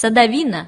садовина.